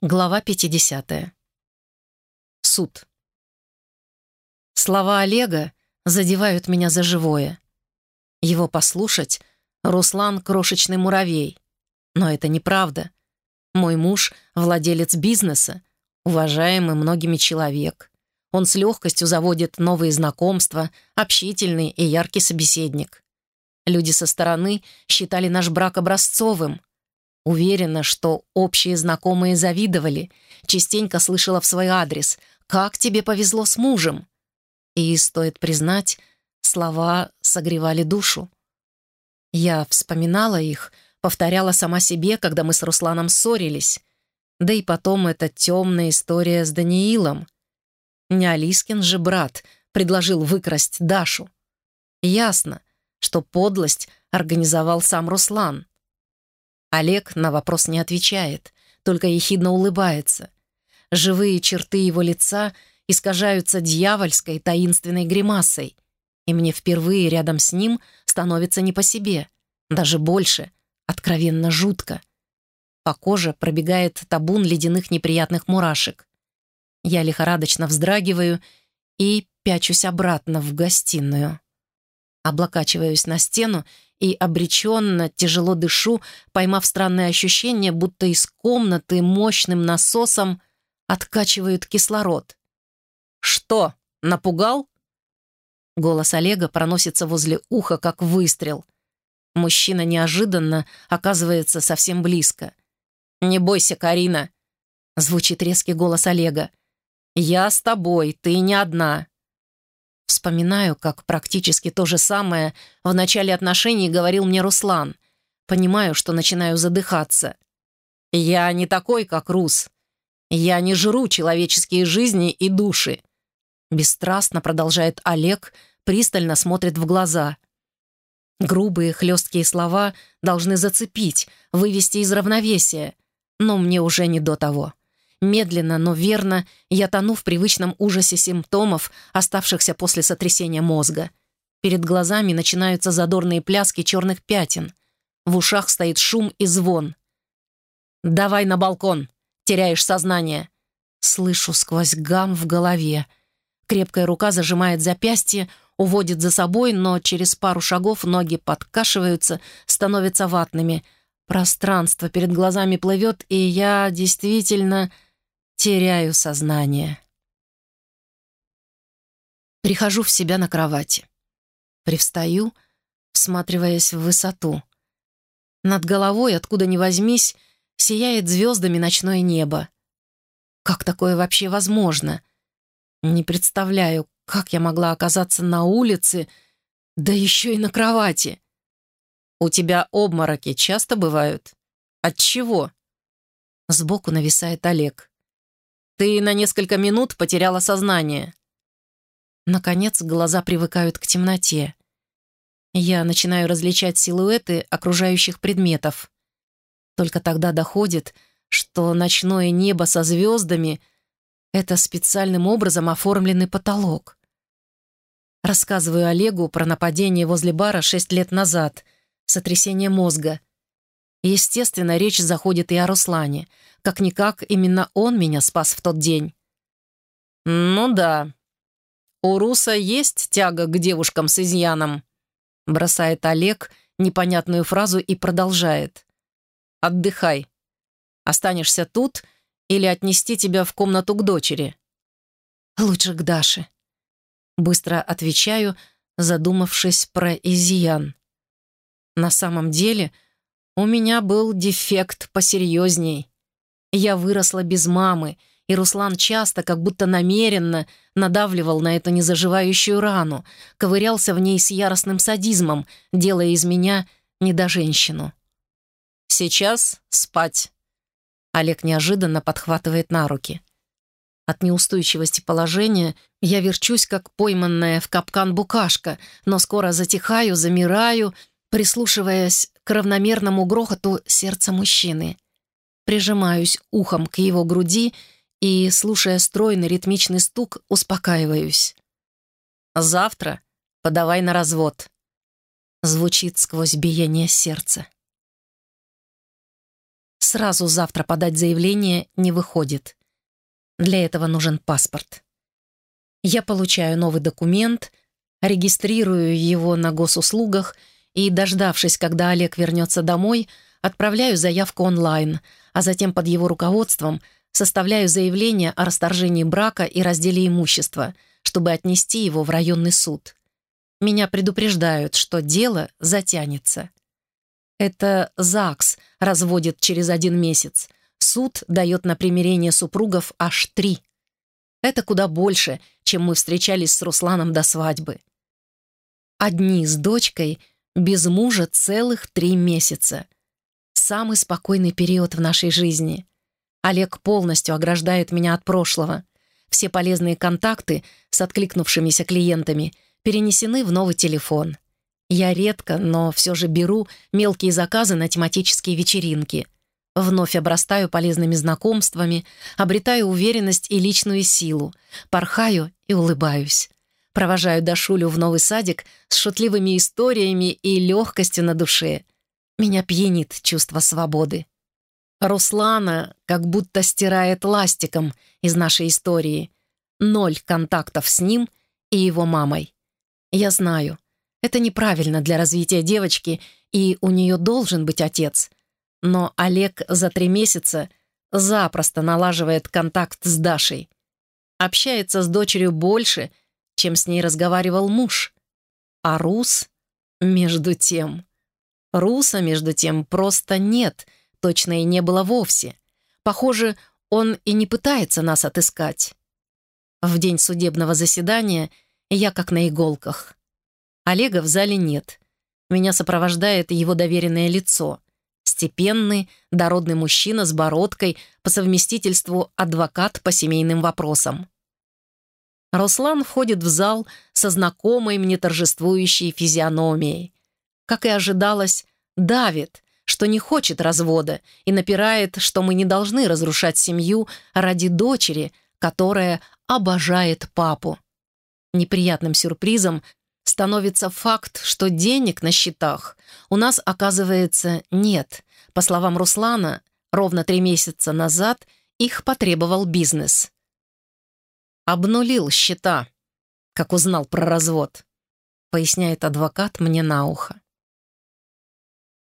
Глава 50. Суд. Слова Олега задевают меня за живое. Его послушать — Руслан — крошечный муравей. Но это неправда. Мой муж — владелец бизнеса, уважаемый многими человек. Он с легкостью заводит новые знакомства, общительный и яркий собеседник. Люди со стороны считали наш брак образцовым — Уверена, что общие знакомые завидовали. Частенько слышала в свой адрес «Как тебе повезло с мужем?» И, стоит признать, слова согревали душу. Я вспоминала их, повторяла сама себе, когда мы с Русланом ссорились. Да и потом эта темная история с Даниилом. Не Алискин же брат предложил выкрасть Дашу. Ясно, что подлость организовал сам Руслан. Олег на вопрос не отвечает, только ехидно улыбается. Живые черты его лица искажаются дьявольской таинственной гримасой, и мне впервые рядом с ним становится не по себе, даже больше, откровенно жутко. По коже пробегает табун ледяных неприятных мурашек. Я лихорадочно вздрагиваю и пячусь обратно в гостиную. Облокачиваюсь на стену и обреченно, тяжело дышу, поймав странное ощущение, будто из комнаты мощным насосом откачивают кислород. «Что, напугал?» Голос Олега проносится возле уха, как выстрел. Мужчина неожиданно оказывается совсем близко. «Не бойся, Карина!» — звучит резкий голос Олега. «Я с тобой, ты не одна. Вспоминаю, как практически то же самое в начале отношений говорил мне Руслан. Понимаю, что начинаю задыхаться. «Я не такой, как Рус. Я не жру человеческие жизни и души». Бесстрастно продолжает Олег, пристально смотрит в глаза. Грубые, хлесткие слова должны зацепить, вывести из равновесия. Но мне уже не до того. Медленно, но верно я тону в привычном ужасе симптомов, оставшихся после сотрясения мозга. Перед глазами начинаются задорные пляски черных пятен. В ушах стоит шум и звон. «Давай на балкон! Теряешь сознание!» Слышу сквозь гам в голове. Крепкая рука зажимает запястье, уводит за собой, но через пару шагов ноги подкашиваются, становятся ватными. Пространство перед глазами плывет, и я действительно теряю сознание. Прихожу в себя на кровати. Привстаю, всматриваясь в высоту. Над головой, откуда ни возьмись, сияет звездами ночное небо. Как такое вообще возможно? Не представляю, как я могла оказаться на улице, да еще и на кровати. «У тебя обмороки часто бывают? От чего?» Сбоку нависает Олег. Ты на несколько минут потеряла сознание». Наконец глаза привыкают к темноте. Я начинаю различать силуэты окружающих предметов. Только тогда доходит, что ночное небо со звездами — это специальным образом оформленный потолок. Рассказываю Олегу про нападение возле бара шесть лет назад, сотрясение мозга. Естественно, речь заходит и о Руслане — как-никак, именно он меня спас в тот день. «Ну да. У Руса есть тяга к девушкам с изъяном», бросает Олег непонятную фразу и продолжает. «Отдыхай. Останешься тут или отнести тебя в комнату к дочери?» «Лучше к Даше». Быстро отвечаю, задумавшись про изъян. На самом деле у меня был дефект посерьезней. Я выросла без мамы, и Руслан часто, как будто намеренно, надавливал на эту незаживающую рану, ковырялся в ней с яростным садизмом, делая из меня недоженщину. «Сейчас спать», — Олег неожиданно подхватывает на руки. От неустойчивости положения я верчусь, как пойманная в капкан букашка, но скоро затихаю, замираю, прислушиваясь к равномерному грохоту сердца мужчины — прижимаюсь ухом к его груди и, слушая стройный ритмичный стук, успокаиваюсь. «Завтра подавай на развод», — звучит сквозь биение сердца. сразу завтра подать заявление не выходит. Для этого нужен паспорт. Я получаю новый документ, регистрирую его на госуслугах и, дождавшись, когда Олег вернется домой, отправляю заявку онлайн, а затем под его руководством составляю заявление о расторжении брака и разделе имущества, чтобы отнести его в районный суд. Меня предупреждают, что дело затянется. Это ЗАГС разводит через один месяц. Суд дает на примирение супругов аж три. Это куда больше, чем мы встречались с Русланом до свадьбы. Одни с дочкой без мужа целых три месяца. Самый спокойный период в нашей жизни. Олег полностью ограждает меня от прошлого. Все полезные контакты с откликнувшимися клиентами — перенесены в новый телефон. Я редко, но все же беру мелкие заказы на тематические вечеринки. Вновь обрастаю полезными знакомствами, обретаю уверенность и личную силу, порхаю и улыбаюсь. Провожаю Дашулю в новый садик с шутливыми историями и легкостью на душе. Меня пьянит чувство свободы. Руслана как будто стирает ластиком из нашей истории. Ноль контактов с ним и его мамой. Я знаю, это неправильно для развития девочки, и у нее должен быть отец. Но Олег за три месяца запросто налаживает контакт с Дашей. Общается с дочерью больше, чем с ней разговаривал муж. А Рус, между тем... Руса, между тем, просто нет, точно и не было вовсе. Похоже, он и не пытается нас отыскать. В день судебного заседания — я как на иголках. Олега в зале нет. Меня сопровождает его доверенное лицо. Степенный, дородный мужчина с бородкой, по совместительству адвокат по семейным вопросам. Руслан входит в зал со знакомой мне торжествующей физиономией. Как и ожидалось, давит, что не хочет развода и напирает, что мы не должны разрушать семью ради дочери, которая обожает папу. Неприятным сюрпризом становится факт, что денег на счетах у нас, оказывается, нет. По словам Руслана, ровно три месяца назад их потребовал бизнес. «Обнулил счета, как узнал про развод», поясняет адвокат мне на ухо.